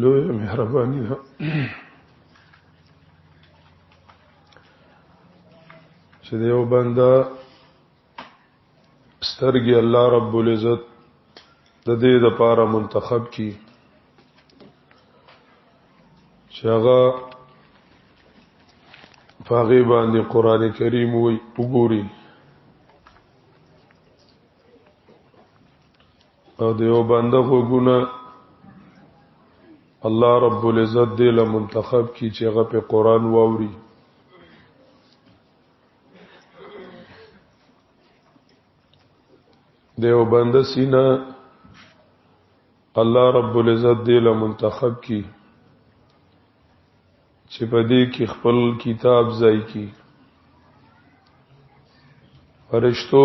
لوی مهرباني ده چې د یو بنده سترګې الله رب العزت د دې د پاره منتخب کی چې هغه پاغي باندې قران کریم وي وګوري او دیو بنده غوګونه الله رب العزت دې له منتخب کی چې هغه په قران واوري دیو بنده سینا الله رب العزت دې له منتخب کی چې په دې کې خپل کتاب ځای کی فرشتو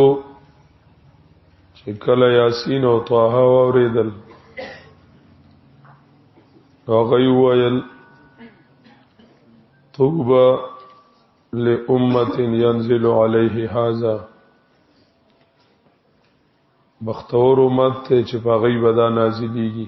چې کله یاسین او طه اوریدل هغه ویل طوبى لأمة ينزل عليه هذا بختور امت ته چې په غیبه دا نازلېږي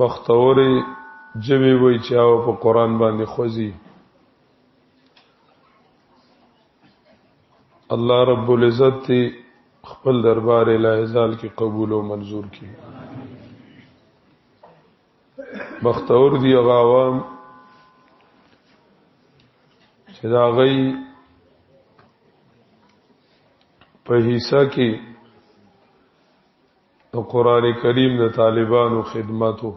وختوري جوی وای چې او په قران باندې خوځي الله رب العزت خپل دربار الهزال کې قبول او منزور کړي بختور دی غاوام چې دا غي په حصہ کې د قران کریم د طالبانو خدمتو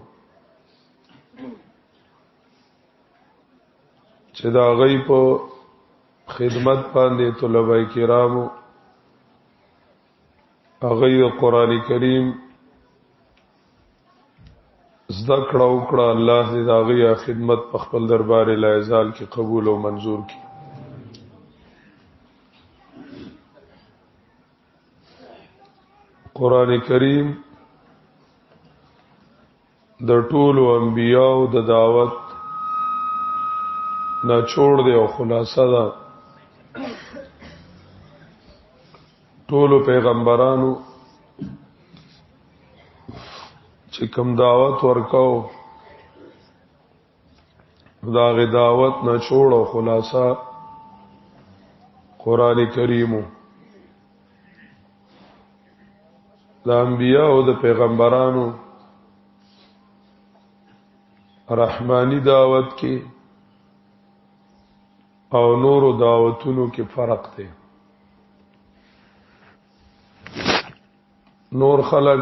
چې دا غي په خدمت باندې طلبه کرامو هغه د قران کریم زده کړه او کړه الله دې دا غي خدمت په خپل دربار لا ازال کې قبول او منزور کړي قران کریم د ټولو انبیاو د دعوت نه چور دی او خلاصه ده ټولو پیغمبرانو چې کوم دعوت ورکاو دا غي دعوت نه جوړ او خلاصہ قران کریمو د انبیاء او د پیغمبرانو رحمانی دعوت کې او نورو دعوتونو کې فرق دی نور خلق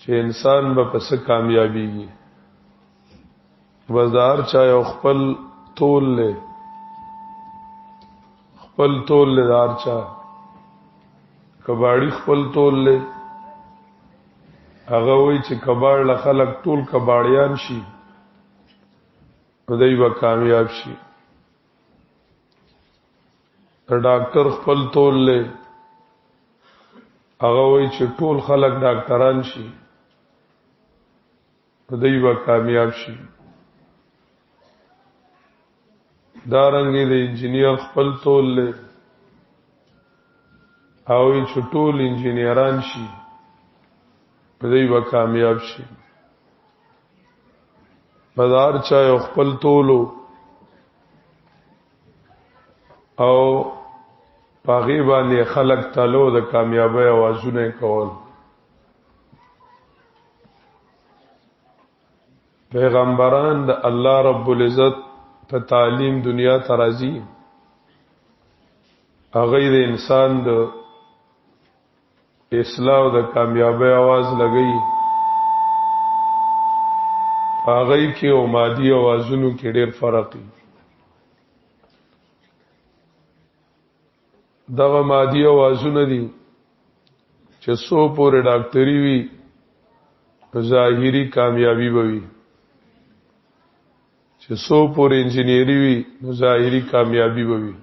چې انسان به پس کامیابیږي بازار چا یو خپل تول له خپل تول له دار چا کباړی خپل تول له هغه وای چې کباړ له خلک ټول کباړیان شي نو دوی به کامیاب شي د ډاکټر خپل تول له هغه وای چې ټول خلک ډاکټران شي نو دوی به کامیاب شي دا رنګې د انجنیر خپل تول له او چې ټول انجنیران شي دوی به کامیاب شي بازار چا خپل تولو او پاغي باندې خلق تلو د کامیابی اوازونه کول پیغمبران د الله رب العزت په تعلیم دنیا ترازی هغه د انسان د اصلاح د کامیابی آواز لګی هغه کې او مادي اوازونو کې ډېر فرق دی دغه مادي اوازونه دي چې سو پورې ډاکټري وي ظاهري کامیابی به وي چې سو پورې انجنیری وي ظاهري کامیابی به وي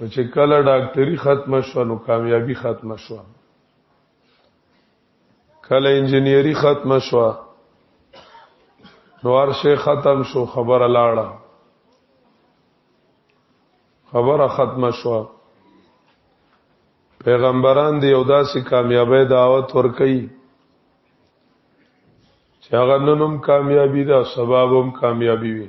نو چې کله ډاکټري ختمه شو نو کامیابی ختمه شو کله انجنیری ختمه شو نو ارشه ختم شو خبر لاړه خبره ختمه شو پیغمبران دی او داسې کامیابی دعوت ورکي چې هغه ننوم کامیابی دا سببم کامیابی وي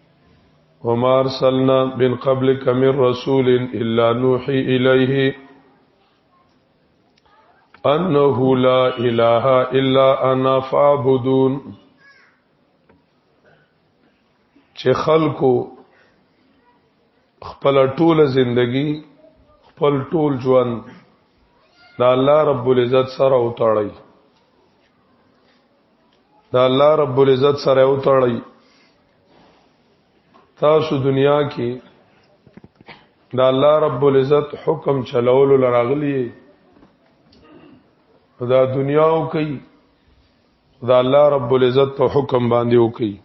وما ارسلنا من قبلك من رسول الا نوحي اليه انه لا اله الا انا فاعبدون چې خلکو خپل ټوله زندگی خپل ټول ژوند د الله رب العزت سره وتاړي دا الله رب العزت سره او تړي تاسو دنیا کې دا الله رب العزت حکم چلولو لراغلی دا دنیا او کوي دا الله رب العزت په حکم باندې او کوي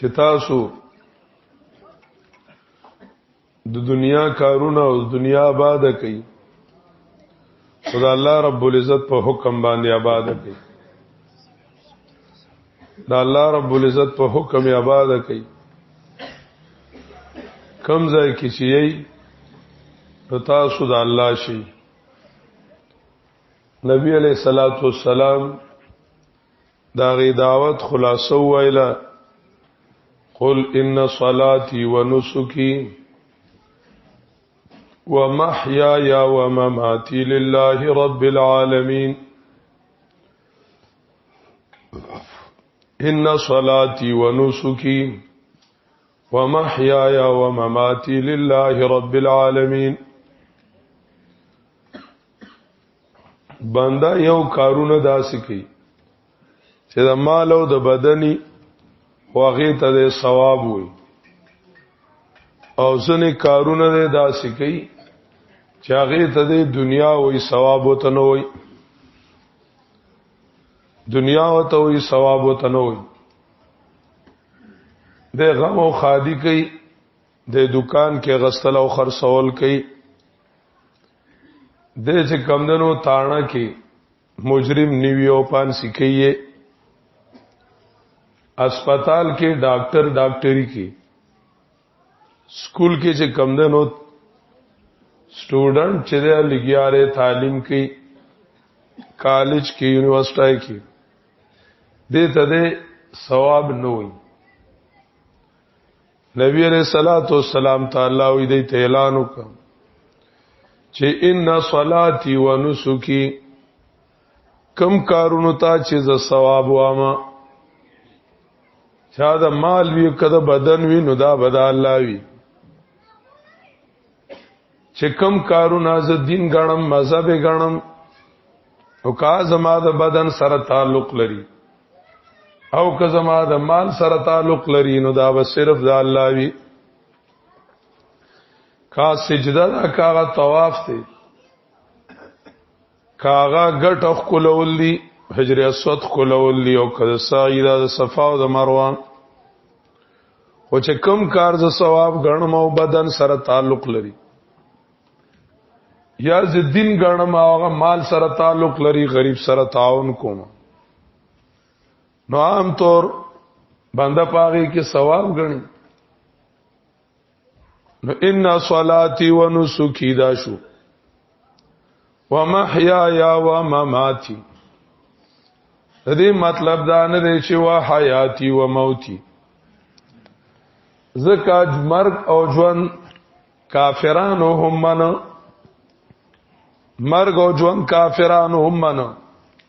چې تاسو د دنیا کارونه او دنیا آباد کړئ خدای الله رب العزت په حکم باندې آباد کړئ دا الله رب العزت په حکم یې آباد کړي کم ځای کې چې یې نو تاسو د الله شي نبی علیہ الصلوۃ والسلام دا غي دعوت خلاصو ویلا قل ان صلاتي ونسكي ومحياي ومماتي لله رب العالمين ان صلاتي ونسكي ومحياي ومماتي لله رب العالمين بندا یو کارونه داسې کوي چې د مال او د بدني واغې ته د ثواب وي او ځنې کارونه داسې کوي چې هغه ته د دنیا او ثواب وته نه وي دنیا او ته وي ثواب او تنوي د غم او خادي کوي د دکان کې غسل او خرڅول کوي د چې کمدنو تاڼه کې مجرم نیوی او پان سکیه اسپیټال کې ډاکټر ډاکټری کې سکول کې چې کم ده نو سټوډنټ چې ده لګیاره تعلیم کوي کالج کې یونیورسيټي کې دې ته ده ثواب نه وي نبی عليه الصلاه والسلام تعالی وی دې ته اعلان وکړ چې ان صلاتي ونسکي کم کارونو ته چې ز ثواب وامه چا د مال وی کده بدن وی نو دا بد الله وی چې کم کارونه ز دین غنم مذهب غنم او کا زما د بدن سره تعلق لري او که زما د مال سره تعلق لري نو دا به صرف د الله وی کا سجده دا کا طواف ته کاغه ګټ خلول دي حجر اسود خلول دي او کله سعی د صفا او د مروه خو چې کم کار ز ثواب غنم او بدن سره تعلق لري یا ز دین غنم او هغه مال سره تعلق لري غریب سره تعاون کوم نو عام طور بنده پاغي کې ثواب غني نو ان صلاتي ونسكي دا شو ومحياي ومماتي د دې مطلب دا نه دی چې وا حیاتی و موتی زکه مرګ او ژوند کافرانو هم منو مرګ او ژوند کافرانو هم منو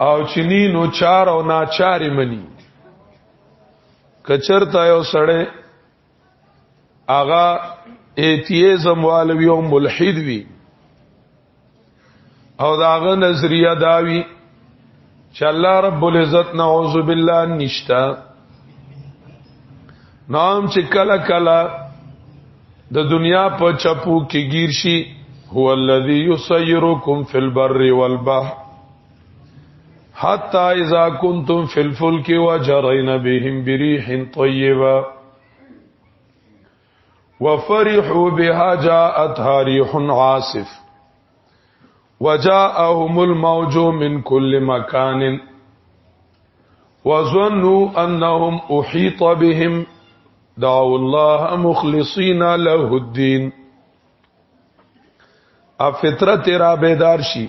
او چنی نو چار او ناچاری منی کچرتا یو سړی اغا ایتیزم والوی او ملحد وی او داغه نظریه داوی چې الله رب العزت نعوذ بالله نشتا نام چې کله کله د دنیا په چپو کې گیر شي هو الذی یسیرکم فی البر والبحر حتى اذا کنتم فی الفلک وجرین بهم بريح طیبه وفرحوا بها جاءتها ريح عاصف وجاءهم الموج من كل مكان وظنوا انهم احيط بهم دعوا الله مخلصین له الدين ا فطرت را بیدار شي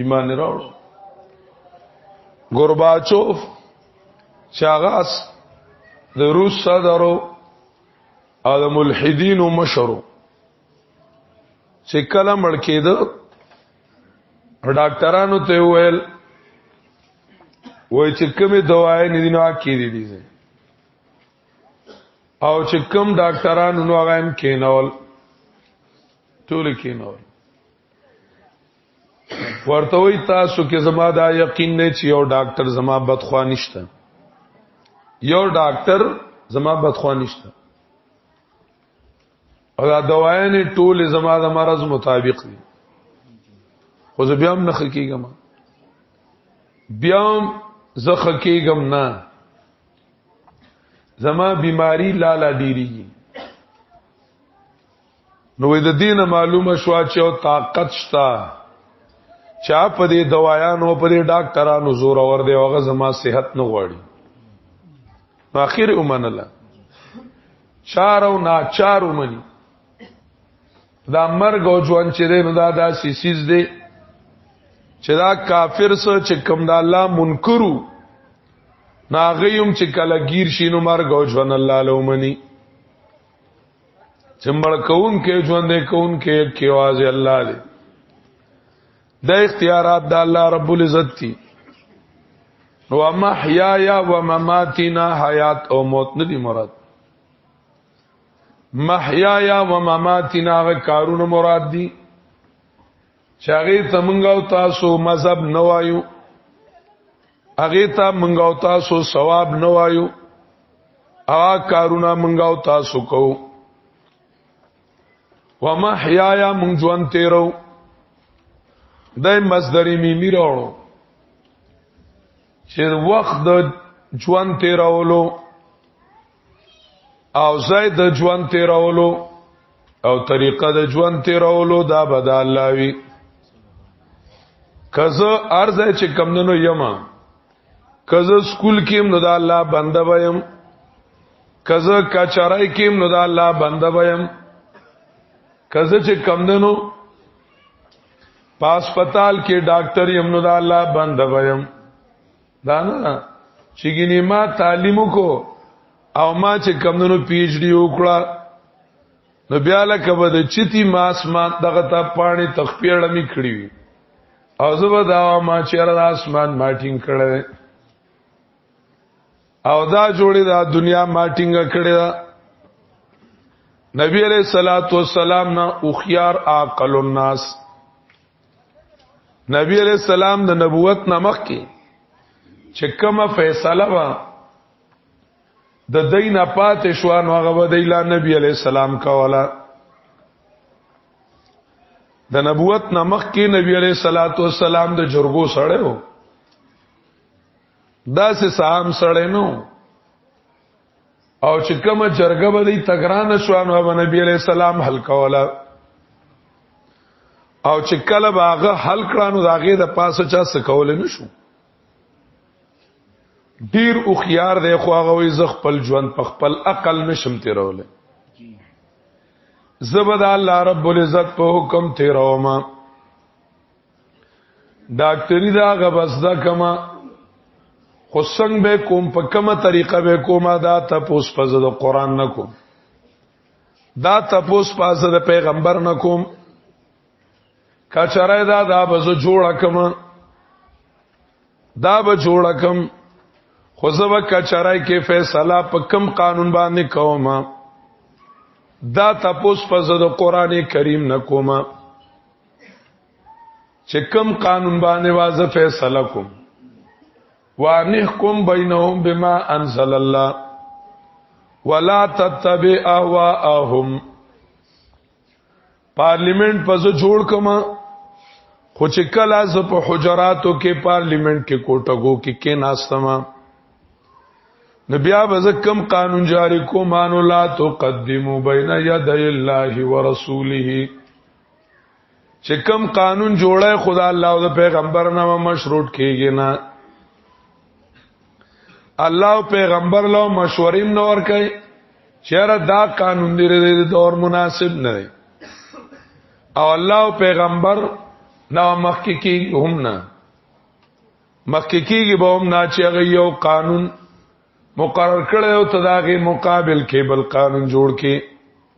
ایمان راوړ ګورباچوف چاغاس د روس صدرو او د ملحدینو مشرو چې کله مړ کېده ډاکټرانو ته وویل وای چې کومه دوايي نه دینه کې دي دي او چې کوم ډاکټرانو نو هغه هم کینول ټول کینول ورته وی تاسو کې زما دا یقین نه چې یو ډاکټر زما بدخوا نشته یو ډاکټر زما بدخوا نشته او دا دوايانې ټول زما د مرز مطابق دي خو زه بیا هم نه خکېږم بیا هم زه خکېږم نه زما بیماری لالا ډیریږي نو د دینه معلومه شو چې او طاقت شتا چا په دې دوايانو په دې ډاکټرانو زور اور دی هغه زما صحت نه غواړي اخر ومنله چار او ناچار ومني دا مرګ او ژوند چې دی نو دا داسې سیز دی چې دا کافر سره چې کوم د الله منکرو ناغیم چې کله گیر شینو مرګ او ژوند الله لومني چې مړ کون کې ژوند کون کې کې واځي الله دې د اختیارات د الله رب العزت دي نو محیا یا و مماتنا حیات او موت نه دي مراد محیا یا و مماتنا غ کارونه مراد دي چې هغه ته مونږ او تاسو مذهب نه وایو هغه ته مونږ او تاسو ثواب نه وایو هغه کارونه مونږ او تاسو کوو ومحیایا مونږ ژوند تیرو د مصدر میمی راوړو چې وخت د ژوند تیرولو او زید ژوند تیرولو او طریقه د ژوند تیرولو دا به د الله وي کزه ارزه چې کمندونو یما کزه سکول کې نو د الله بنده ویم کزه کچارای کې نو د الله بنده ویم کزه چې کمندونو پاسپتال کې ډاکټر یم نو د الله بنده ویم دا نه چې ګینه ما تعلیم کو او ما چې کمونو پی ایچ ډی وکړه نو بیا لکه به د چتی ماس ما دغه ته پانی تخپیړه می کړی او زه به دا ما چې را اسمان ماټینګ کړی او دا جوړی دا دنیا ماټینګ کړی دا نبی علیہ الصلوۃ والسلام نا او خيار عاقل الناس نبی علیہ السلام د نبوت نامخ کې چې کومه فیصله وا د دین پات شو نو هغه و دی لا نبی علیہ السلام کولا د نبوت نامخ کې نبی علیہ الصلات والسلام د جرګو سره و دا سه سام سره نو او چې کومه جرګه به دی تګران شوانو او نبی علیہ السلام حل کولا او چې کله باغه حل کړانو داغه د پاسه چا سکول نه شو ډیر او خيار دی خو هغه وي زخ خپل ژوند په خپل عقل نشم تیروله زبد الله رب العزت په حکم تیروما ډاکټری دا غبس دا کما خو څنګه به کوم په کومه طریقه به کومه دا تپوس په زده قران نه کوم دا تپوس په زده پیغمبر نه کوم کچره دا دا بز جوړه کما دا به جوړه کم خو زه به کچره کې فیصله په کم قانون باندې کوم دا تپوس په زده قران کریم نه کومه چې کوم قانون باندې واځه فیصله کوم وانحکم بینهم بما انزل الله ولا تتبع اهواهم پارلیمنت په زو جوړ کما خو چې کله ز په حجراتو کې پارلیمنت کې کوټګو کې کې ناستما نو بیا به کم قانون جاری کو مانو لا تقدمو بین یدی الله ورسوله چې کم قانون جوړه خدا الله او د پیغمبر نه مشروط کیږي نه الله او پیغمبر له مشورین نور کوي چیرې دا قانون دی د دور مناسب نه دی او الله او پیغمبر نه مخکې کیږي هم نه مخکې کیږي به هم نه چې هغه یو قانون مقرر کړی او تداغه مقابل کې بل قانون جوړ کې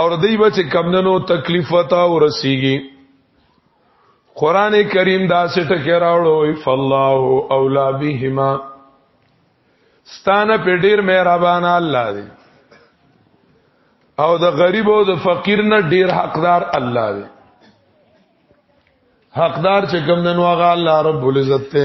اور دی بچ کمنو تکلیف وتا ورسیږي قران کریم دا سټه کې راوړو فالله اولا بهما ستانه په ډیر مهربان الله دی او د غریب او د فقیر نه ډیر حقدار الله دی حقدار چې کوم دنو هغه الله رب العزت ته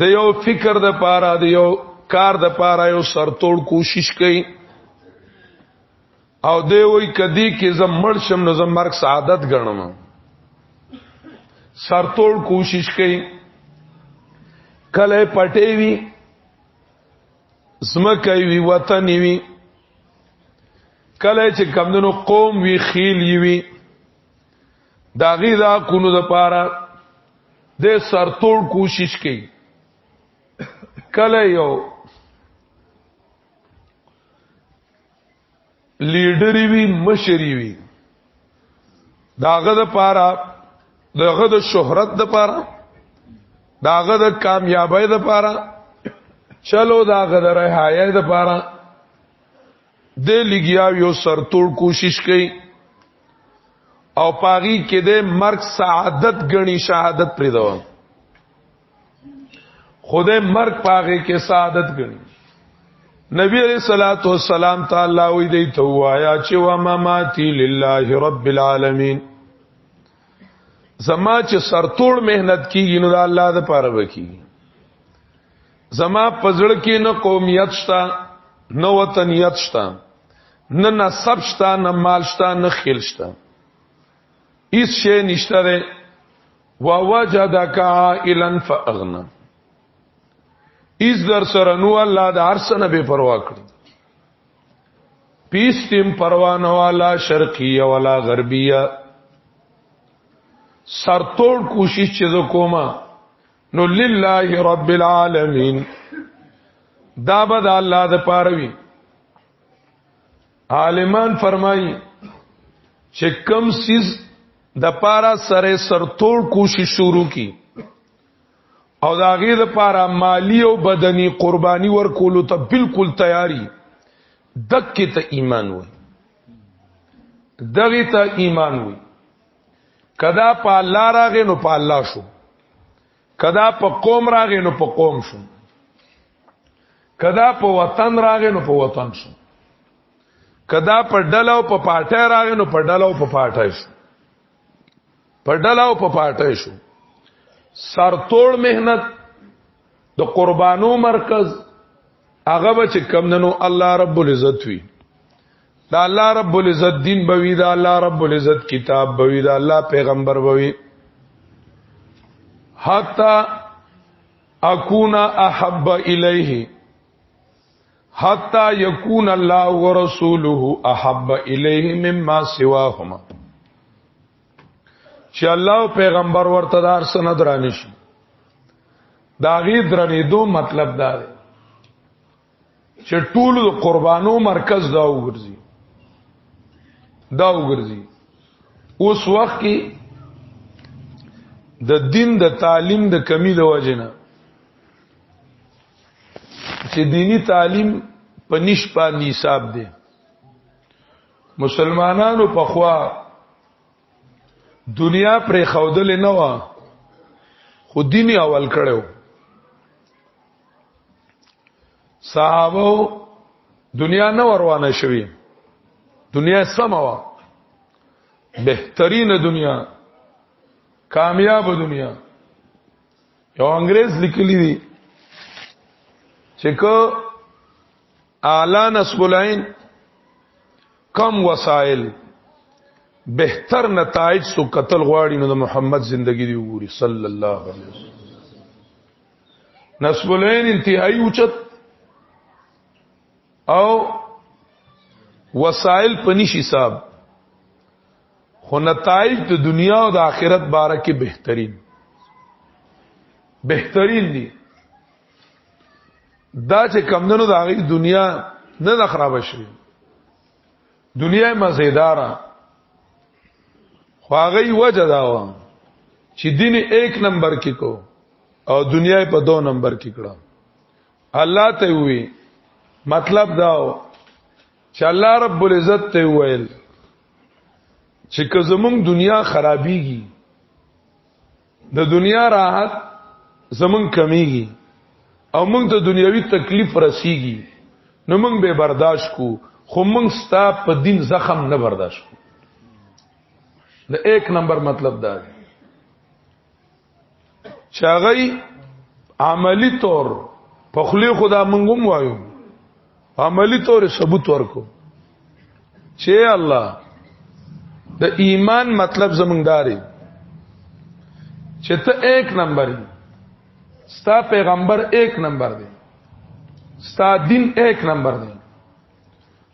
د یو فکر د پاره د یو کار د پاره یو سرتوړ کوشش کوي او دی وای کدی کې زم مړ شم نو زم مرګ سعادت ګڼم سرتوړ کوشش کوي کله پټې وی زمکه وی وطن وی کله چې کمندونو قوم وی خیل وی دا غي دا کونو د پاره د سرتوړ کوشش کوي کله یو لیډری وی مشری وی داغه د پاره داغه د شهرت د پاره داغه د کامیابی د پاره چلو داغه د رهایې د پاره د لګیاو یو سرتوړ کوشش کوي او پاغي کې د مرګ سعادت غني شهادت پرې دوام خدای مرګ پاغي کې سعادت غني نبی علیہ الصلات والسلام تعالی وی دی ته وایا چې و ما ماتی لله رب العالمین زما چې سرتوړ مهنت کیږي نو الله د پاره وکی زما پزړ کې نه قومیت شتا نه وطنیت شتا نه نسب شته نه مال شته نه خیل شته هیڅ شی نشته ده ووجدک عائلا فاغنا ایز در سره نو الله د ارسنه به پروا کړ پیستیم پروا نه والا شرقیه ولا غربیه سرتوړ کوشش چې زه کوم نو لله رب العالمین دا به د الله د پاره وي عالمان فرمایي چې کم سیز د پارا سره سرتور کوشش شروع کی او دا غي د پارا مالی او بدني قرباني ورکولو ته بالکل تیاری دکې ته ایمان وای دغه ته ایمان وای کدا په الله راغې نو په الله شو کدا په قوم راغې نو په قوم شو کدا په وطن راغې نو په وطن شو کدا په ډلو په پاټه راغې نو په ډلو په پاټه شو په ډلو په پاټه شو سرتوړ مهنت د قربانو مرکز هغه به چې کم ننو الله رب العزت وی دا الله رب العزت دین بوي دا الله رب العزت کتاب بوي دا الله پیغمبر بوي حتی اكون احب اليه حتا يكون الله ورسوله احب اليه مما سواهما چې الله پیغمبر ورته دار سند رانشي دا غي درنې دو مطلب دا دی چې ټول د قربانو مرکز دا وګرځي دا وګرځي اوس وخت کې د دین د تعلیم د کمی د وجنه چې دینی تعلیم په نشپا نصاب دی مسلمانانو په خوا دنیا پر خودل نه و خو دین اول کړو صحابه دنیا نه وروانه شوی دنیا سموا بهترین دنیا کامیاب دنیا یو انګريز لیکلی دی چې کو اعلی نسبلاین کم وسایل بهتر نتایج سو قتل غواړي نو د محمد زندگی دی وګوري صلی الله علیه وسلم نصب العين انتهائي اوچت او وسائل پنيش حساب خو نتایج د دنیا او د آخرت باره کې بهترین بهترین دي دا چې کمندونو د هغه دنیا نه خراب شي دنیا مزیدارا خواغی وجه داوا چې دین 1 نمبر کې کو او دنیا په 2 نمبر کې کړه الله ته وی مطلب داو چې الله رب العزت ته ویل چې که زمونږ دنیا خرابيږي د دنیا راحت زمون کمیږي او موږ ته دنیوي تکلیف رسیږي نو موږ به برداشت کو خو موږ ستا په دین زخم نه برداشت کو د ایک نمبر مطلب دا دی چاغی عملی طور په خلی خدا منګم وایو عملی طور ثبوت ورکو چې الله د ایمان مطلب زمونږ داري چې ته 1 نمبر ستا پیغمبر 1 نمبر دی ستا دین 1 نمبر دی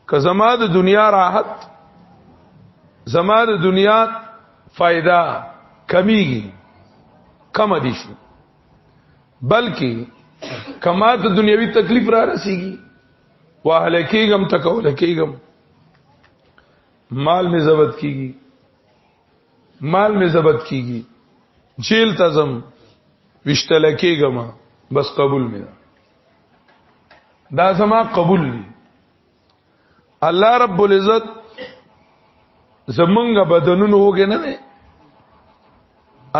که زما د دنیا راحت زما د دنیا فائدہ کمیږي کم دي شو بلکې کما ته دنیوي تکلیف را رسیږي واهل کېږم تکول کېږم مال می ضبط کیږي مال می ضبط کیږي جیل تزم وشتل کېږم بس قبول می دا زما قبول دی الله رب العزت زمونږ بدنونو هوګه نه دی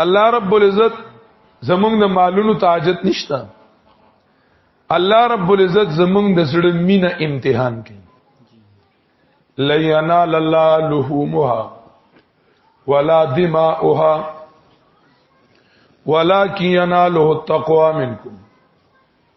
الله رب العزت زمونږ د مالونو تاجت نشته الله رب العزت زمونږ د سړي مینه امتحان کوي لینا للا لحومها ولا دماؤها ولكن يناله التقوى منكم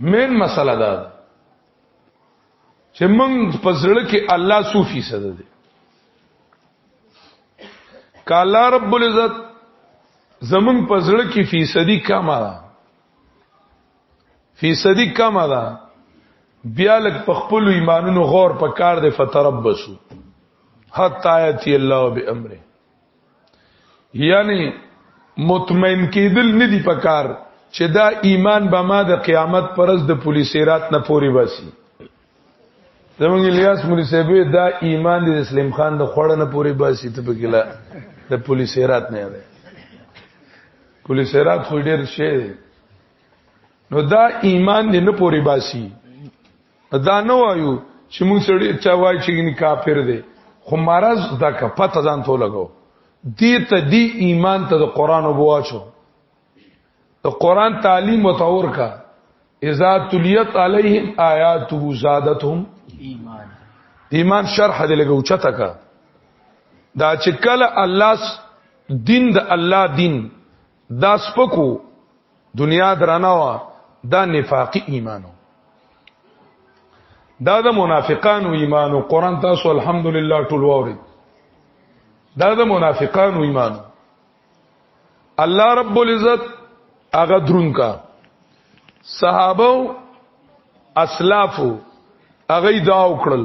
مین مسله ده چې موږ په زړه کې الله سو فیصد دی کالا رب العزت زمون په زړه کې فیصدی کم ده فیصدی کم ده بیا لک په خپل ایمانونو غور په کار دی فتربسو حتا یاتی الله بامره یعنی مطمئن کېدل نه دی پکار چې دا ایمان به ما د قیامت پرز د پولیسیرات نه پوري باسي زمونږ الیاس مولوی صاحب دا ایمان د اسلام خان د خوړ نه پوري باسي ته بګلا د پولیسیرات نه دی پولیسیرات خو ډیر شی نو دا ایمان دې نه پوري باسي دا نه وایو چې موږ سړی چا وای چې ګنې کافر دی خو مرز دا که پته ځان ته لګو دې ته دی ایمان ته د قران وبواچو د قران تعلیم متور کا اذا تلیت علیهم آیاته زادتهم ایمان ایمان شرح دې لګو چته کا دا چې کله الله دین د الله دین دا سپکو دنیا درانه وا دا نفاقی ایمانو دا د منافقانو ایمانو قران تاسو الحمدلله ټول ووري دا د منافقانو ایمانو الله رب العزت هغه درون کا صحابه اسلافو هغه دا وکړل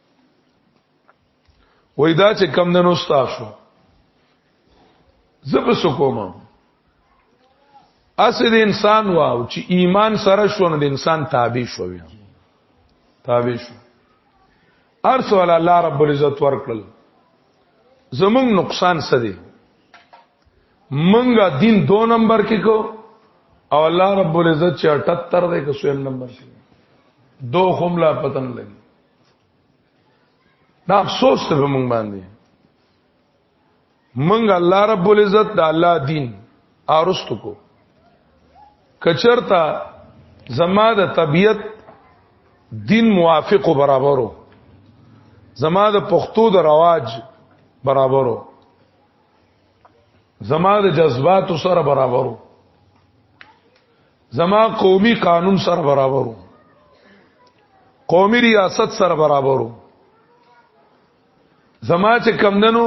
وای دا چې کم دنو تاسو زب سکوم اصل انسان واو چې ایمان سره شونه د انسان تابع شوی تابع شو ارسول الله رب العزت ورکړل زمون نقصان څه دی منګه دین دو نمبر کې کو او الله رب العزت چې 78 دی که 100 نمبر کې دو خملا پتن لګي دا افسوس ته موږ باندې موږ الله رب العزت د الله دین ارستو کو کچرتا زما د طبیعت دین موافق و برابرو زما د پښتو د رواج برابرو زما د جذباتو سره برابرو زما قومي قانون سره برابرو قومي ریاست سره برابرو زما چې کمندنو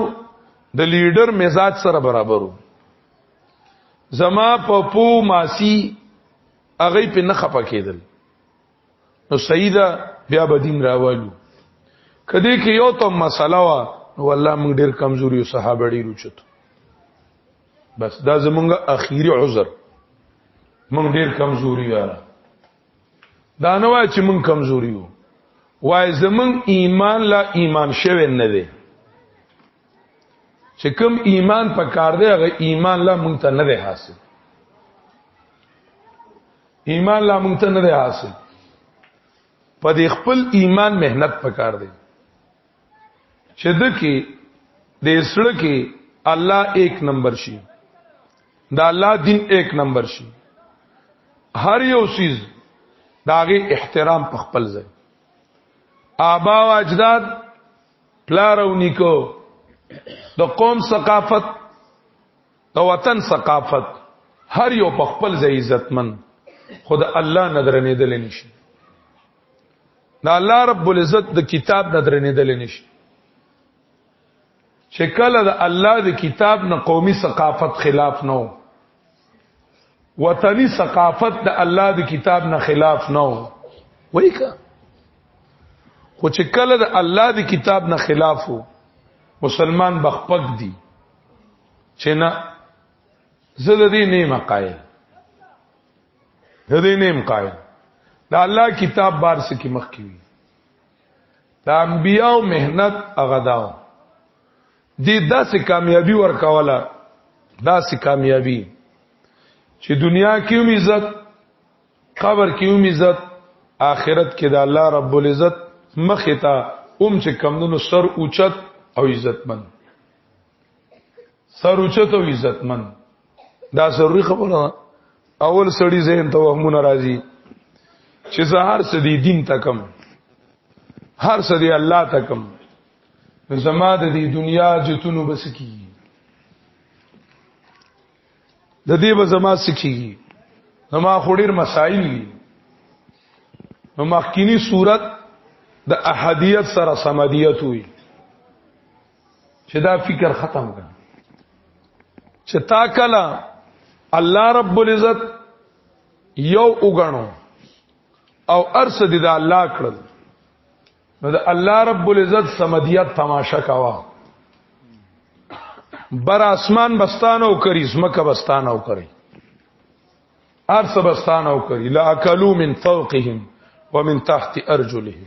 د لیډر مزاج سره برابرو زما په پو ماسی هغه په نه خپه کېدل نو سیدا بیا بدیم راوالو کدی کې یو ته مسله وا نو الله موږ ډیر کمزوري او صحابه ډیر اوچت بس دا زمونږ اخیری عذر مونږ ډیر کمزوري یاره دا نه وای چې مونږ کمزوري یو وای زمونږ ایمان لا ایمان شوی نه دی چې کوم ایمان په کار دی هغه ایمان لا مونږ ته نه دی حاصل ایمان لا مونږ ته نه دی حاصل په دې خپل ایمان مهنت پکار دی چې دکی د اسړه کې الله 1 نمبر شي دا الله دین 1 نمبر شي هر یو سیز داغه احترام په خپل ځای آبا او اجداد پلار او نیکو د قوم ثقافت د وطن ثقافت هر یو په خپل ځای عزتمن خود الله نظر نه دل نشي دا الله رب العزت د کتاب نه درنې دل نشي چې کله د الله د کتاب نه قومي ثقافت خلاف نه وو وطني ثقافت د الله د کتاب نه خلاف نه وو وایي که خو چې کله د الله د کتاب نه خلاف وو مسلمان بخپک دي چې نه زه د دې نیمه قائل د دې نیم قائل دا الله کتاب بار سکی مخ کی وی دا انبیاء مهنت هغه داو دې داسې کامیابی ورکواله داسې کامیابی چې دنیا کې هم عزت قبر کې هم عزت آخرت کې د الله رب العزت مخ ته اوم چې کمونو سر اوچت او عزتمن سر اوچت او عزتمن دا ضروری خبره اول سړی ذهن ته وهمونه راځي چې زه هر څه دی دین تکم هر څه دی الله تکم زما د دې دنیا جتونو بس کی د دې به زما سکیږي زما خوریر مسائل دي نو مخکینی صورت د احدیت سره سمدیت وي چې دا فکر ختم کړه چې تا کله الله رب العزت یو وګڼو او ارس دې دا الله کړل نو دا الله رب العزت سمدیت تماشا کاوه بر اسمان بستانو کری زمکه بستانو کری ارس بستانو کری لا اکلوا من فوقهم ومن تحت ارجلهم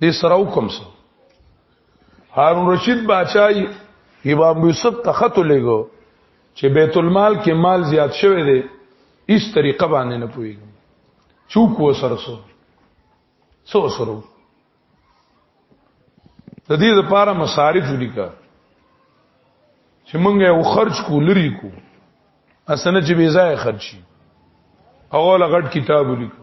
دې سره حکم سو هارون رشید بچای امام یوسف ته خط لګو چې بیت المال کې مال زیات شوی دی هیڅ طریقه باندې نه پويږم چوک و سره سو سو سره د دې لپاره مصارف ولیکا چې مونږ یو خرج کو لري کو اسنه چې بي ځای خرچي اول غټ کتاب ولیکو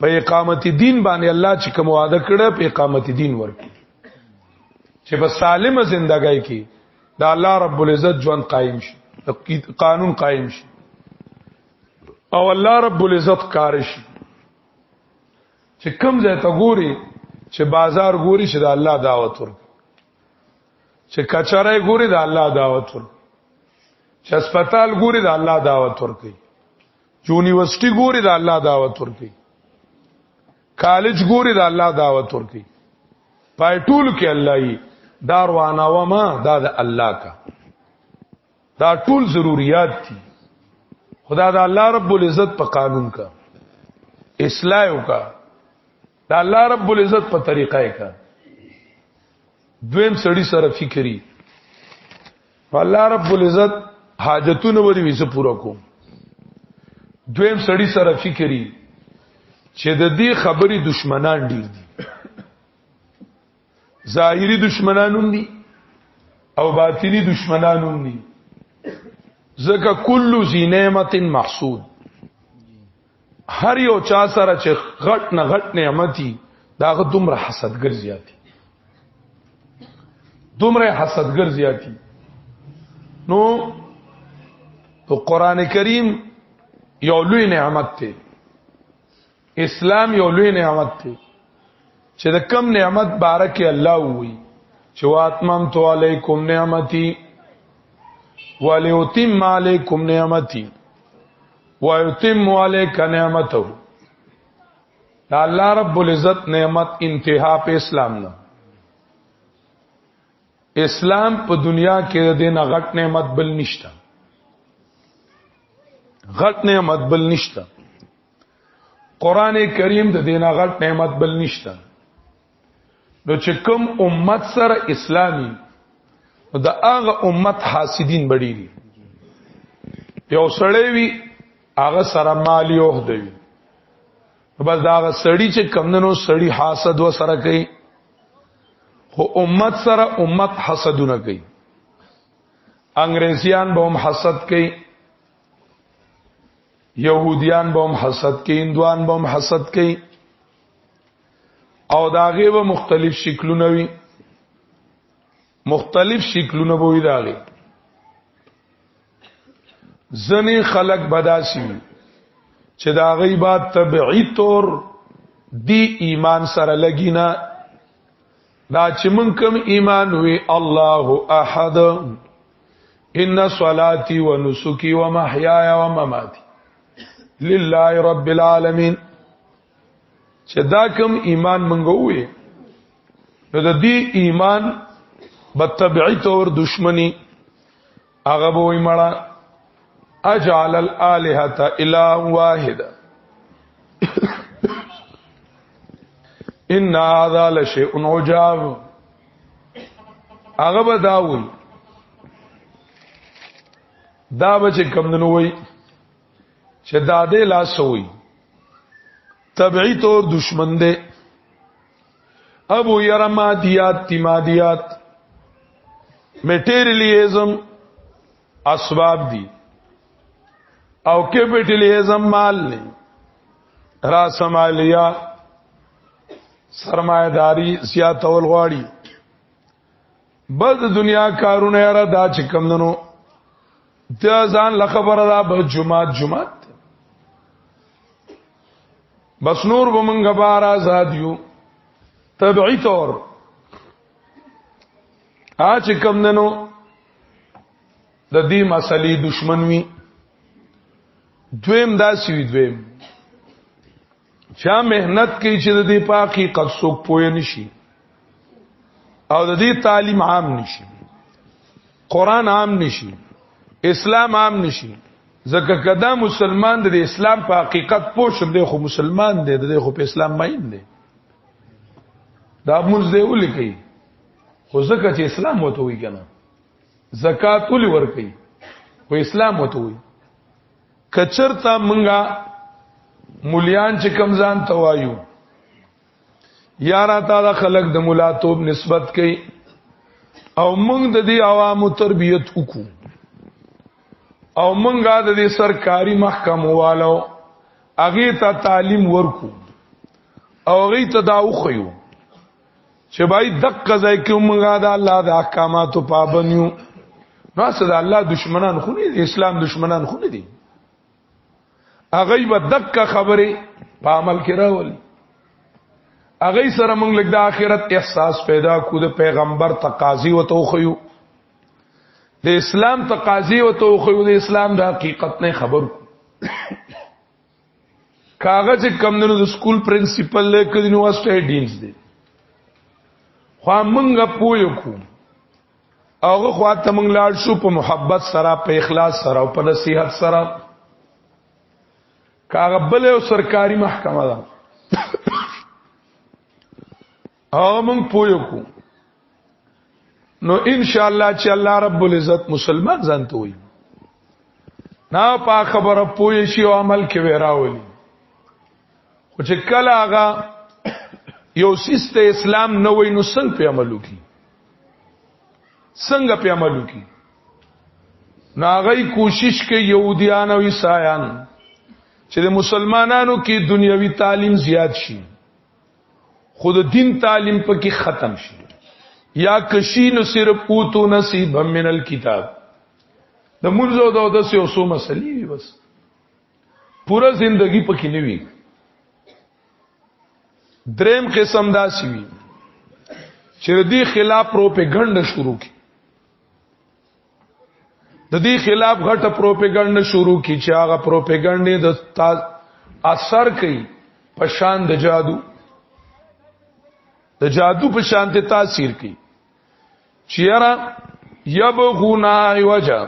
په اقامت دین باندې الله چې کوم وعده کړه په اقامت دین ورکړي چې په سالمه ژوندۍ کې د الله رب العزت ژوند قائم شي قانون قائم شي او الله رب العزت کار شي چې کم ځای ته ګوري چې بازار ګوري چې د الله دعوت ور چې کچره ګوري د الله دعوت ور چې هسپتال ګوري د الله دعوت ور کوي یونیورسيټي ګوري د الله دعوت ورکي کالج ګوري د الله دعوت ورکي پای ټول کې الله یې دار وانا و ما دا د الله کا دا ټول ضرورت دي خدا دا الله رب العزت په قانون کا اصلاح کا دا الله رب العزت په طریقه کا دویم سړی سره فکری الله رب العزت حاجتونه ودی وسه پورا کوم دویم سړی سره فکری چې د دې خبرې دشمنان ډیر دي ظاهری دشمنان هم دي او باطنی دشمنان هم دي ځکه کل ذی نعمت محسود هر یو چا سره چې غټ نه غټ نعمتي داغه دومره حسدګر زیاتی دومره حسدګر زیاتی نو تو قران کریم یو لوی نعمت ته اسلام یو لوی نعمت ته چې د کم نعمت بارک الله وی چې واتمم تو علیکم نعمتي وليتم علیکم نعمتي ويتم عليك نعمته دا الله رب العزت نعمت انتها په اسلام نه اسلام په دنیا کې د دینه غټ نعمت بل نشته غټ نعمت بل نشته قران کریم د دینه غټ نعمت بل نشته نو چې کوم امت سره اسلامي نو دا هغه امت حاسدین بډی دي یو سړی وی هغه سره مالی اوه دی بس دا هغه سړی چې کمندنو سړی حاسد و سره کوي خو امت سره امت حسدونه کوي انګريزيان به هم حسد کوي يهوديان به هم حسد کوي هندوان به هم حسد کوي او داغه به مختلف شکلونه وي مختلف شکلونه به وي داغه ځنې خلق بداسي وي چې دا غیبات طبيعي طور دی ایمان سره لګینا دا چې مونږ کوم ایمان وي الله احد ان صلاتي ونسكي ومحياي ومماتي لله رب العالمين چې دا کوم ایمان منګوي نو د دې ایمان په طبيعي تور دشمني هغه به وي مړه اجعل الالهه الا واحد ان هذا لشيء عجاب هغه به دا وي دا به چې کم دنو وي چې دادې لاسوي تبعی تور دشمن دی ابو یرمادیات تیمادیات میټریلیزم اسباب دي او کیپټلیزم مال نه راس مالیا سرمایداری سیاتول غواړي بل د دنیا کارونه یاره دا چې کم دنو د ځان لخبره دا به جمعات جمعات بس نور به مونږه بار آزاد یو طبعی طور ا چې کم دنو د دې مسلې دشمن وي دویم دا سوي دویم چا مهنت کوي چې د دې په حقیقت څوک پوه نشي او د دې تعلیم عام نشي قران عام نشي اسلام عام نشي ځکه کدا مسلمان د اسلام په حقیقت پوه شم دی خو مسلمان دی د خو په اسلام ماین دی دا مونږ دی ولیکي خو ځکه چې اسلام وته وی کنه زکات ولي ور کوي خو اسلام وته وي کچرتا منګه مليان چې کم ځان توایو یارا تعالی خلق د ملاتوب نسبت کوي او موږ د دې عوامو تربيت وکړو او موږ د دې سرکاري محکمو والو اغه ته تعلیم ورکو او اغه ته دا وخیو چې بای دقه ځای کې موږ د الله د احکاماتو پابند یو نو صدا الله دشمنان خو نه دي اسلام دشمنان خو نه دي اغه به دقه خبره په عمل کې راولي اغه سره موږ لګ د آخرت احساس پیدا کو د پیغمبر تقاضي او توخیو د اسلام تقاضي او توخیو د اسلام د حقیقت نه خبر کاغه چې کم نه د سکول پرنسپل له کدي یونیورسيټي ډینز دي خو مونږه پوي کو هغه خو ته مونږ لاړ شو په محبت سره په اخلاص سره او په نصيحت سره کاغه بل او سرکاري محکمه ده هغه موږ پوه کو نو ان شاء الله چې الله رب العزت مسلمان ځان ته وي نا پا خبره پوه شي او عمل کې وراولي خو چې کله هغه یو سیست اسلام نه وای نو څنګه په عملو کې څنګه په عملو کې ناغی کوشش کې يهوديان او عیسایان چې د مسلمانانو کې دنیوي تعلیم زیات شي خود دین تعلیم پکې ختم شي یا کشی نو صرف اوتو نصیب من الكتاب د منځو د د سه اوسو مسلې وي بس پورا زندگی پکې نه وي دریم قسم دا سی وي چې دې خلاف پروپاګاندا شروع کی د دې خلاف غټه پروپاګاندا شروع کی چې هغه پروپاګاندا د اثر کوي په شان د جادو د جادو په شان ته تاثیر کوي چیرې یبغونا ایوجا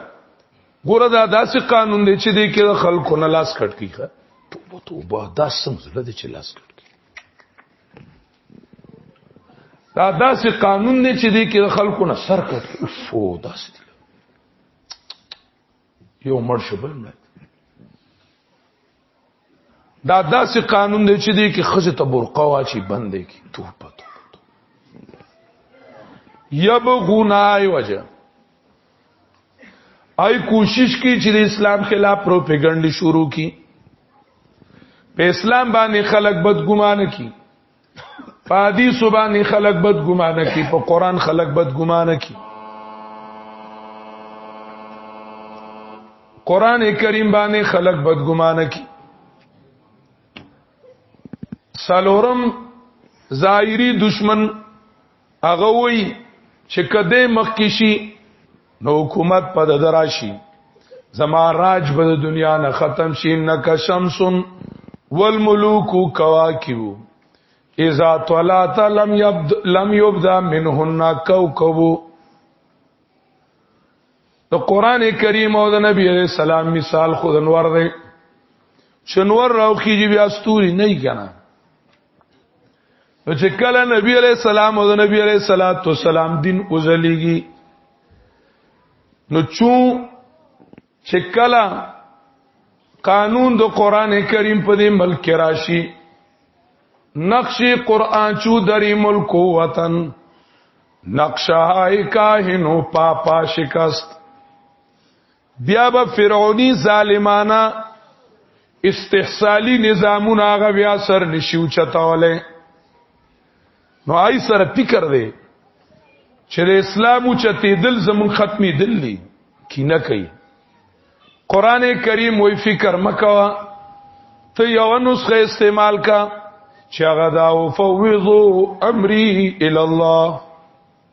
ګوره دا داسې قانون دی چې د کې خلکو نه لاس کټ کیږي توبه توبه دا سم زړه دې چې لاس کټ دا داسې قانون دی چې دی کې خلکو نه سر کټ اوفو داسې دی یو مړ شو بل مړ دا داسې قانون دی چې دی کې خزه ته برقه واچي بندې کې توپه توپه یبغونای وجه آی کوشش کی چې د اسلام خلاف پروپاګاندا شروع کی په اسلام باندې خلک بدګمان کی په حدیث باندې خلک بدګمان کی په قران خلک بدګمان کی قران کریم باندې خلک بدګمان کی سالورم ظاهری دشمن هغه وی چې کده مخ کې شي نو حکومت په دراشي زما راج به د دنیا نه ختم شي نک شمسن والملوک کواکب اذا طلعت لم يبد لم يبدا منهن كوكب د قران کریم او د نبی علیہ السلام مثال خود انور دی شنور راوخیږي بیا ستوري نه کنا نو چې کله نبی علیہ السلام او د نبی علیہ الصلات والسلام دین اوزلیږي نو چون چې کله قانون د قران کریم په دې ملک راشي نقش قران چو دری ملک وطن نقشای کاهنو پاپا شکست بیا به فرعونی ظالمانه استحصالی نظامونه هغه بیا سر نشیو چتاوله نو آی سره فکر دی چې د اسلام چته دل زمون ختمي دل دي کینه کوي قران کریم وی فکر مکوا ته یو نسخه استعمال کا چې هغه دا او فوضو امری ال الله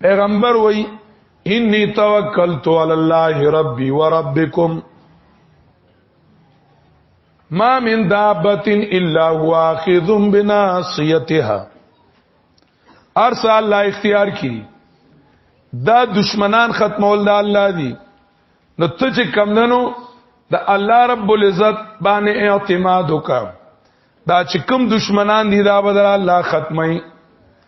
پیغمبر وای انی توکلت علی الله ربی و ربکم ما من دابت الا هو اخذ بناصیتها ارسل الله اختیار کی دا دشمنان ختمول دا الله دی نو ته چې کم دنو د الله رب العزت باندې اعتماد وکړه دا چې کوم دشمنان دي دا بدل الله ختمي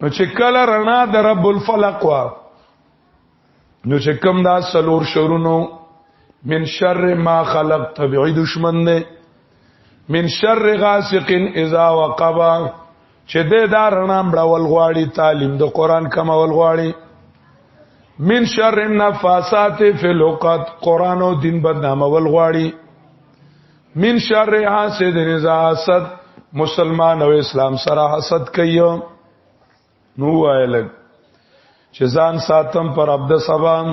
نو چې کله رڼا د رب الفلق وا نو چې کم دا سلور شرونو من شر ما خلق طبيعي دشمن نه من شر غاسق اذا وقب چې د دا رڼا مړول غواړي تعلیم د قران کمول غواړي من شر النفاسات فی الوقت قران او دین بدنامول غواړي من شر حاسد اذا حسد مسلمان او اسلام سره حسد کوي نو وایل چې ځان ساتم پر عبد سبام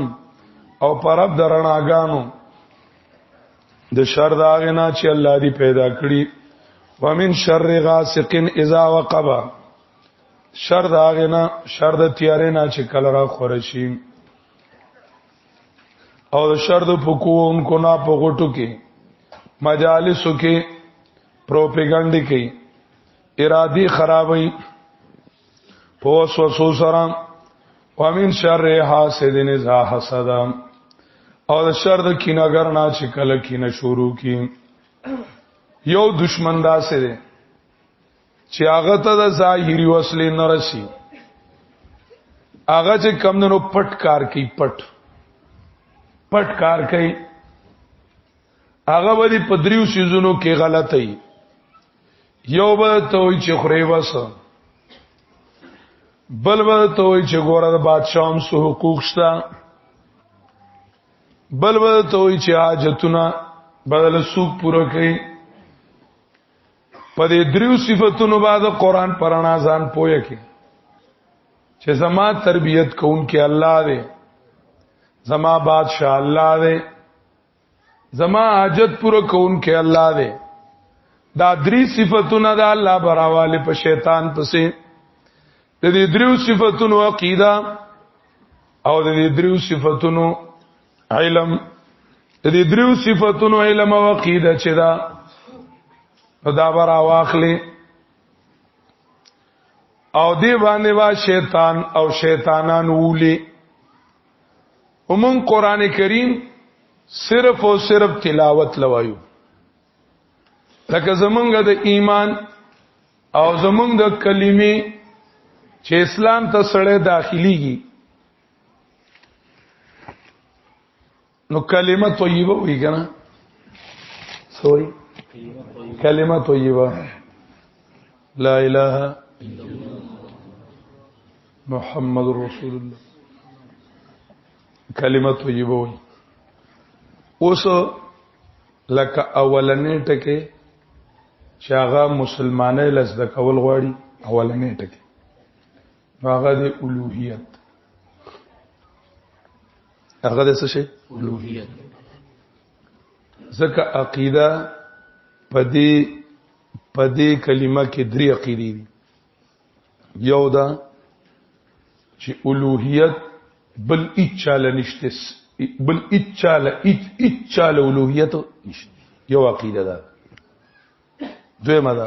او پر عبد رڼاګانو د شر دا غنا چې الله دی پیدا کړی ومن شر غاسق اذا وقب شر دا غنا شر د تیارې نه چې کله را خورشي او د شر د پکون کو نه په غټو کې مجالسو کې پروپاګاندا کوي ارادي خرابوي په وسوسو سره ومن شر حاسد اذا حسد او د شر د کینګر نه چې کله کینه شروع کی یو دشمن دا سره چې هغه ته د ظاهري وسلې نه رسی هغه چې کم نو پټ کار کوي پټ پټ کار کوي هغه ودی په دریو سيزونو کې غلطي یو به ته وي چې خوري وس بل به ته وي چې ګوره د بادشاہ هم سو حقوق شته بل به ته وي چې حاجتونه بدل سوق پوره کوي په دې دریو صفاتونو باندې قران پرانا ځان پوهه کې چې زما تربيت کون کې الله دې زما بادشاہ الله دې زما حاجت پوره کون کې الله دې دا درې صفاتونه د الله براواله په شیطان پسې د دې دریو صفاتونو عقیده او د دې دریو صفاتونو علم د دې دریو صفاتونو علم او عقیده چې دا دا برا واخلې او دی باندې وا شیطان او شیطانان وولي ومن قران کریم صرف او صرف تلاوت لوایو لکه زمونږ د ایمان او زمونږ د کلمې چې اسلام ته سړی داخليږي نو کلمه طیبه وی کنه سوری کلمه طیبه لا اله الا الله محمد رسول الله کلمه طیبه وی اوس لکه اولنې ټکه چې هغه مسلمانې لز د کول غواړي اولنې ټکه هغه د الوهیت هغه د څه شي الوهیت ځکه عقیده پدې پدې کلمه کې درې عقیدې دي یو دا چې الوهیت بل اچاله نشته بل اچاله اچاله الوهیت نشته یو عقیده ده دویمه ده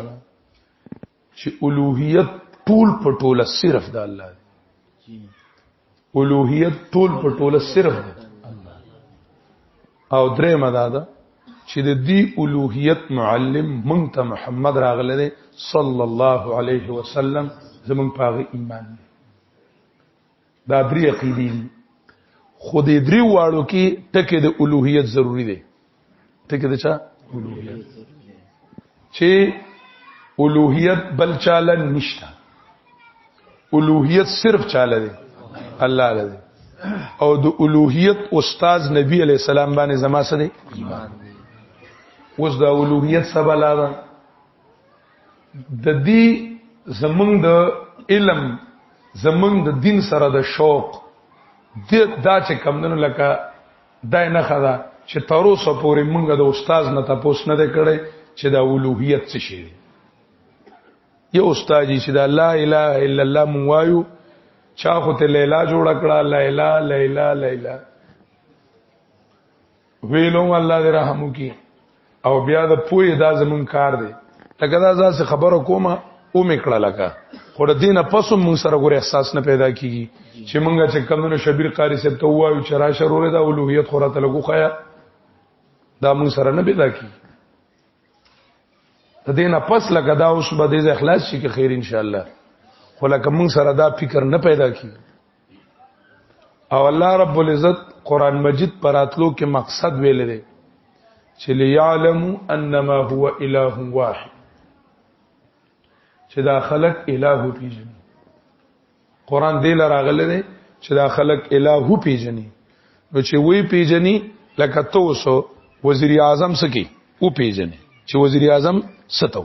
چې الوهیت ټول په ټوله صرف د الله دی الوهیت ټول په ټوله صرف دی او درې مدا ده چې د دې الوهیت معلم مونږ ته محمد راغله دی صلی الله علیه وسلم زمونږ په ایمان دی دا درې عقیدې دي خو دې درې واړو کې ټکه د الوهیت ضروری دی ټکه د چا الوهیت چې الوهیت بل چاله نشته الوهیت صرف چاله دی الله لري او د الوهیت استاد نبی علی السلام باندې زما سره ایمان اوس د اولوہیت سبا لاره د دې زمنګ د علم زمنګ د دین سره د شوق د دا چې کمندونو لکه دای نه خدا چې تر اوسه پورې مونږ د استاد نه تاسو نه کړي چې دا اولوہیت څه شي یو استاد چې دا لا اله الا الله مونږ وایو چا خو ته لیلا جوړ کړه لیلا لیلا لیلا ویلو الله دې رحم وکي او بیا د پوی دا زمون کار دی لکه دا ځاسه خبره کومه او میکړه لکه خو د دینه پسو مون سره ګور احساس نه پیدا کیږي چې مونږه چې کمونو شبیر قاری سره ته وایو چې را شروع ده اولوهیت خو راته لګو خیا دا مون سره نه پیدا کیږي د دینه پس لکه دا اوس به د اخلاص شي کې خیر ان شاء الله خو لکه مون سره دا فکر نه پیدا کیږي او الله رب العزت قران مجید پراتلو کې مقصد ویل دی چې ليعلم انما هو اله واحد چې دا خلق اله پیژني قران دې لراغله دی چې دا خلق اله پیژني نو چې وی پیژني لکه توسو وزیر اعظم سکی او پیژني چې وزیر اعظم ستو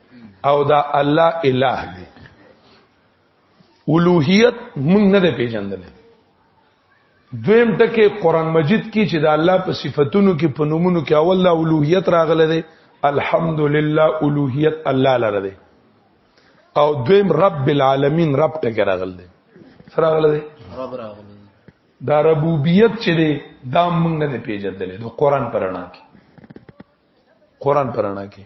او دا الله الہ دی اولوہیت مونږ نه دی پیژندل دویم ټکی قران مجید کې چې دا الله په صفاتونو کې په نومونو کې اول لا اولوہیت راغله دی الحمدلله اولوہیت الله لره دی او دویم رب العالمین رب ټکی راغله دی سره راغله دی رب راغله دا ربوبیت چې دی دا مونږ نه پیژندل د قران پرانا کې قران پرانا کې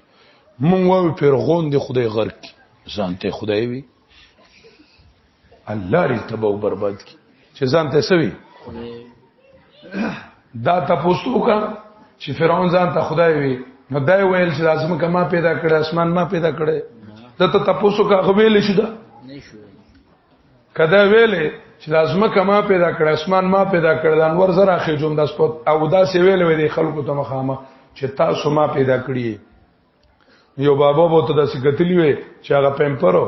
مونږ وایو پیرغون دی خدای غرق کی ځانته خدای وی الله ری تبا او برباد کی چې ځانته سوي دا تاسو کا چې فرعون ځانته خدای وی نو دا ویل چې لازم کما پیدا کړ اسمان ما پیدا کړ دا ته تاسو کا غویل شو دا نه شو کدا ویلې چې لازمه کما پیدا کړ اسمان ما پیدا کړ د انور زرا خېجوم د سپوت او دا سی ویلې وې د خلکو ته مخامه چې تاسو ما پیدا کړی یو بابا بوته د سکتلی وې چې هغه پمپرو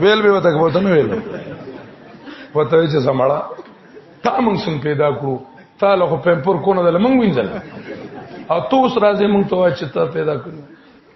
ویل به وته کوته نه ویل وته چې سمړه تا موږ څنګه پیدا کړو تا له پمپر کو نه دل موږ وینځل او تو اوس راځي موږ ته چې ته پیدا کړو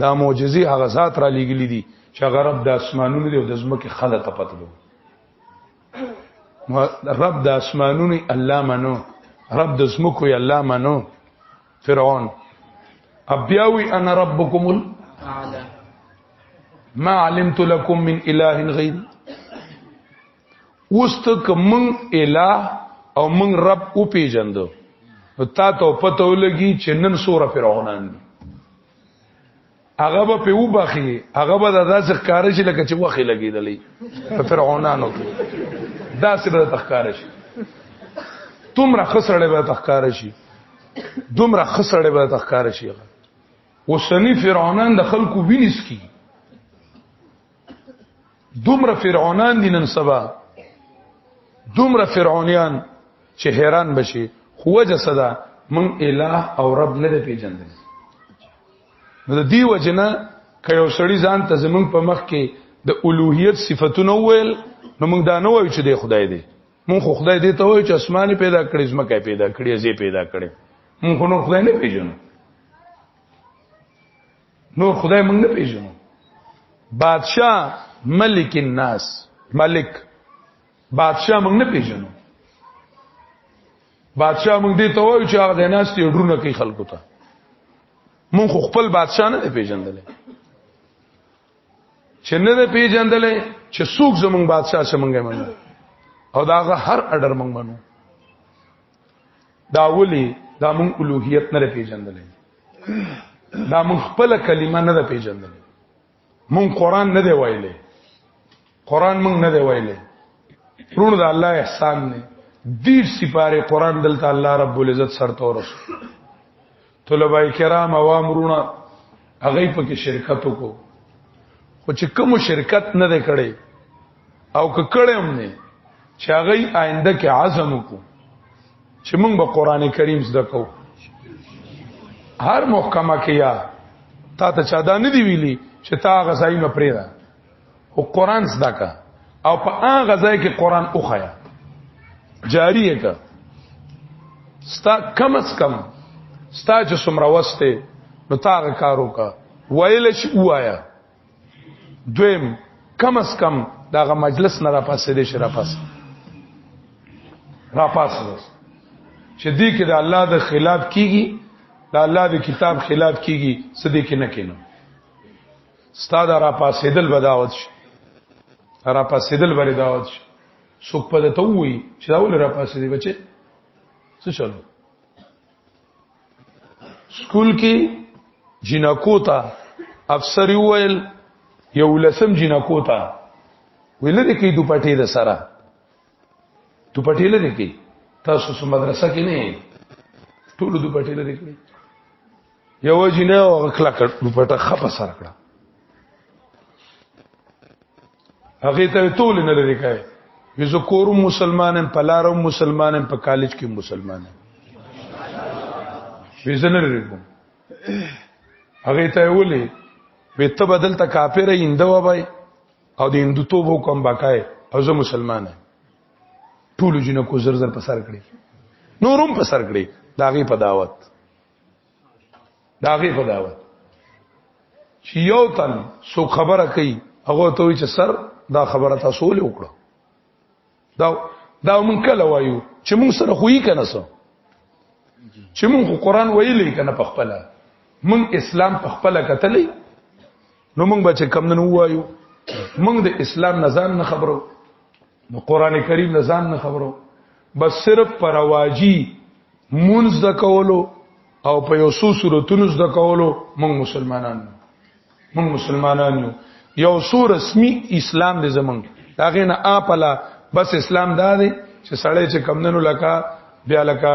دا معجزې هغه ذات را لېګلې دي چې هغه رب د اسمانونو دی او د زمکه خله ته پته لګو رب د اسمانونو الله منو رب د زمکو الله منو فرعون ابياوي انا ربكم الاعلى ما علمت لكم من اله غير اوس ته که مونږ اله او مونږ رب او پیجندو نو تا ته پته ولګي چې نن سوره فرعونان دي هغه به په وبخي هغه به داسې ښکار شي لکه چې وخی لګیدلې په فرعونانو کې داسې به تخکار شي تمره خسرړې به تخکار شي دومره خسرړې به تخکار شي وسنی فرعونان د خلکو وینس کی دومره فرعونان دي نن سبا دومره فرعونیان چې حیران بشي خو وجه صدا من الہ او رب نه پیژندل نو د دی وجنه که یو سړی ځان ته زمون په مخ کې د الوهیت صفاتونه ویل نو موږ دا نه وایو چې د خدای دی مون خو خدای دی ته وایو چې اسمان پیدا کړی زمکه پیدا کړی زی پیدا کړی مون خو نور خدای نه پیژنو نور خدای مونږ نه پیژنو بادشاہ ملک الناس ملک بادشاہ مونږ نه پیژنو بادشاہ مونږ دې ته وایو چې هغه د ناس ته ډرونه کوي خلکو ته مونږ خپل بادشاہ نه پیژندل چې نه نه پیژندل چې څوک زمونږ بادشاہ څنګه منو او داغه هر اډر مونږ منو دا ولي دا مون الوهیت نه پیژندل دا مون خپل کلمه نه پیژندل مون قران نه دی ویلې قران مون نه دی ویلې رونو دا الله احسان نه دیر سپاره قران دلته الله رب العزت سر تورس طلبه کرام عوام رونه هغه په کې شرکت وکړو خو چې کوم شرکت نه دی کړی او که کړی هم نه چې هغه آینده کې عزم وکړو چې موږ به قران کریم زده کوو هر محکمه کې یا تا ته چا دا نه دی ویلي چې تا هغه ځای نه پرې او قران زده کا او په هغه ځای کې قران اوخیا جاری کا ستا کم اس کم ستا چې څومره وسته نو تاغه کارو کا ویل شي وایا دویم کم اس کم داغه مجلس نه را پاسې دې شي را پاسې را پاسې چې دې کې د الله د خلاف کیږي د الله د کتاب خلاف کیږي صدې کې نه کینم ستاد را پاسېدل بداوت شي را پاسېدل باندې داوت شي څوک په دته وي چې دا ول را پاسېدي بچي څه چلو سکول کې جنکو ته افسر ویل یو لسم جنکو ته ویل دي کې دوپټې د سره دوپټې لري کې تاسو سم مدرسه کې نه ټول دوپټې لري کې یو جنې او غکلا کړ پټه خپه سره کړه هغه ته ټول نه لري کوي یزو کوروم مسلمانم پلارم مسلمانم په کالج کې مسلمانم ویزه نه لري کوم هغه ته ولي وی ته بدل ته کافر ایند و بای او د هندو توب حکم بکای او زه مسلمان ټول جنکو زر زر په سر کړی نورم په سر کړی داغي په دعوت دا غي په دعوت چې یو تن سو خبره کوي هغه ته وی چې سر دا خبره تاسو له وکړه دا دا مونږ کله وایو چې مونږ سره خوې کنه سو چې مونږ قرآن ویلې کنه په خپل مونږ اسلام په خپل کتلې نو موږ به چې کم نه وایو موږ د اسلام نه ځان نه خبرو نو قران کریم نه ځان نه خبرو بس صرف پر واجی مونږ د کولو او په یو څو صورتونو د کولو موږ مسلمانان موږ مسلمانان یو یو څو رسمي اسلام دې زمونږ دا غینه اپلا بس اسلام دا دی چې سړی چې کم نه لکه بیا لکه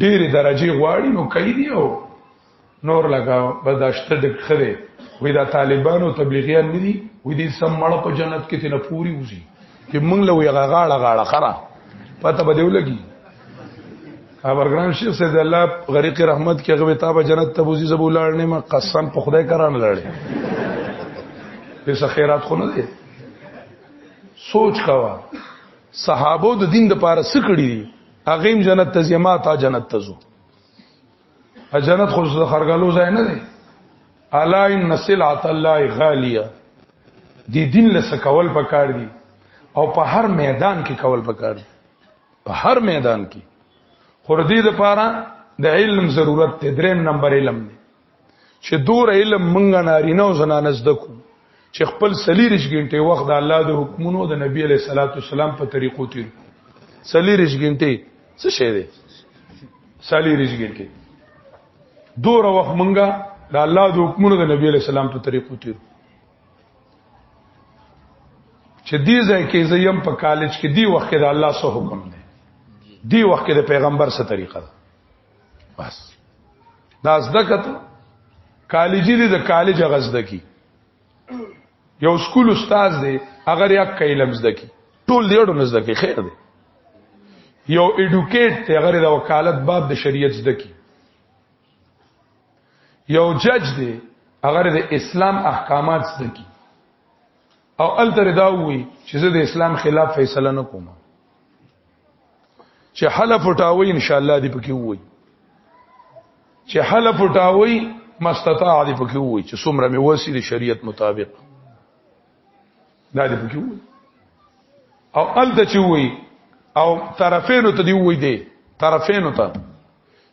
ډېری درجه غواړي نو کوي دی او نور لگا بداشته د خره وې دا طالبان او تبلیغیان نه دي وې دې سم مړ په جنت کې تنه پوری وزي چې مونږ له یو غاړه غاړه خره پته به دیو لګي خبرګران شیخ سید الله غریق رحمت کې غوې تا به جنت ته وزي زبو لاړ نه ما قسم په خدای کران لاړ پیسې خیرات خو نه دي سوچ کوا صحابو د دین د پاره سکړی دي اغیم جنت ته زما تا جنت ته زو جنت خو د خرګلو ځای نه دی الا ان سلعت الله غالیه دی دین لسه کول پکار دی او په هر میدان کې کول پکار دی په هر میدان کې خور دې د پاره د علم ضرورت ته دریم نمبر علم دی چې دور علم مونږه نارینه او زنانه زده کو چې خپل سلیریش غنټه وخت د الله د حکمونو د نبی علیہ الصلوۃ والسلام په طریقو تیر سلیریش غنټه څه شی دی سالی رجګر کې دور وخت مونږه د الله د حکمونو د نبی له سلام په طریقو تیر چې دې ځای کې زیم په کالج کې دی وخت د الله سو حکم دی دی وخت کې د پیغمبر سره طریقه ده بس دا زده کته کالجی دې د کالج غزده کی یو سکول استاد دی اگر یک کای لمز دکی ټول دیړو نزد کی خیر دی یو ایډوکیټ ته اگر د وکالت باب د شریعت زده کی یو جج دی اگر د اسلام احکامات زده کی او التر دا وی چې زه د اسلام خلاف فیصله نه کوم چې حل پټاوي ان شاء الله دې پکې وای چې حل پټاوي مستطاع دې پکې وای چې څومره مې وسی د شریعت مطابق دا دې پکې وای او ال ته چې وای او طرفینو ته دی وای دی طرفینو ته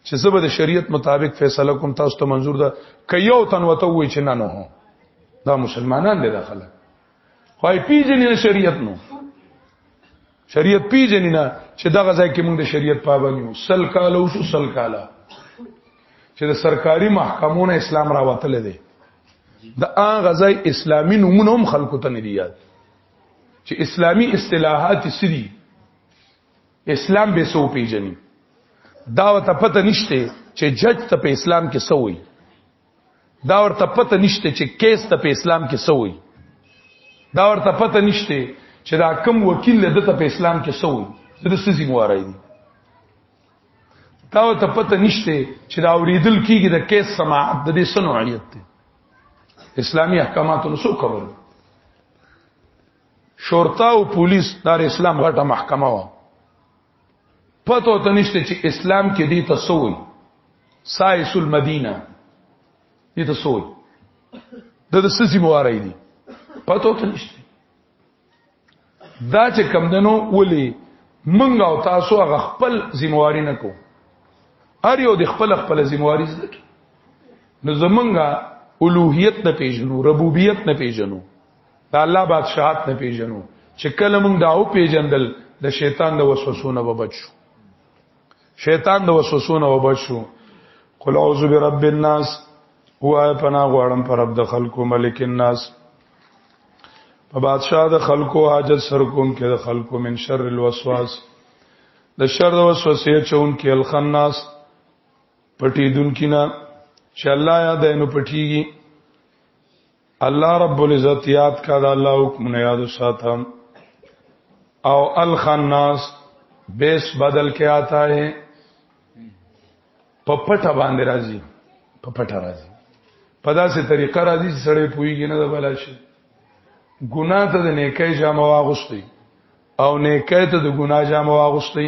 چې زبر د شریعت مطابق فیصله کوم تاسو ته منزور ده ک یو تن وته وای چې نه نه دا مسلمانان دي داخله خو پیجن شریعت نو شریعت پیژنې نه چې دغه ځای کې موږ د شریعت پابند یو سل کال او شو سل کال چې د سرکاري محکمونو اسلام راوتل دي د ان غزای اسلامي نمونه هم خلکو ته نه دی یاد چې اسلامي اصطلاحات سری اسلام به سو پیژني دا ته پته نشته چې جج ته په اسلام کې سوې دا ورته پته نشته چې کیس ته په اسلام کې سوی دا ورته پته نشته چې دا کم وکیل له دته په اسلام کې سوی د سزي موارای دي دا ورته پته نشته چې دا اوریدل کیږي د کیس سماعت د دې سنوعیت دی اسلامی احکاماتو نو څو خبر شورتا او پولیس دار اسلام غټه محکمه و پتو ته نشته چې اسلام کې دي تسوي سایس المدینه دي تسوي د د سزي مواري دي پتو ته نشته دا چې کم دنو ولي منګ او تاسو هغه خپل ذمہواری نه کو ار یو د خپل خپل ذمہواری زده کی نو زمونږه اولوہیت نه پیژنو ربوبیت نه پیژنو دا الله بادشاہت نه پیژنو چې کله موږ داو پیژندل د شیطان د وسوسو نه وبچو شیطان د وسوسو نه وبچو قل اعوذ برب الناس هو پنا غواړم پر رب د خلکو ملک الناس په بادشاہ د خلکو حاجت سر کوم کې د خلکو من شر الوسواس د شر د وسوسې چون کې الخناس پټې دن کینا چې الله یاد اینو پټیږي الله رب العزت یاد کا دا الله حکم نه یاد ساته او الخناس بیس بدل کې آتا ہے په پټه باندې راځي په پټه راځي په داسې طریقه راځي چې سړی پويږي نه د بلا شي ګناه ته د نیکۍ جامه واغوستي او نیکۍ ته د ګناه جامه واغوستي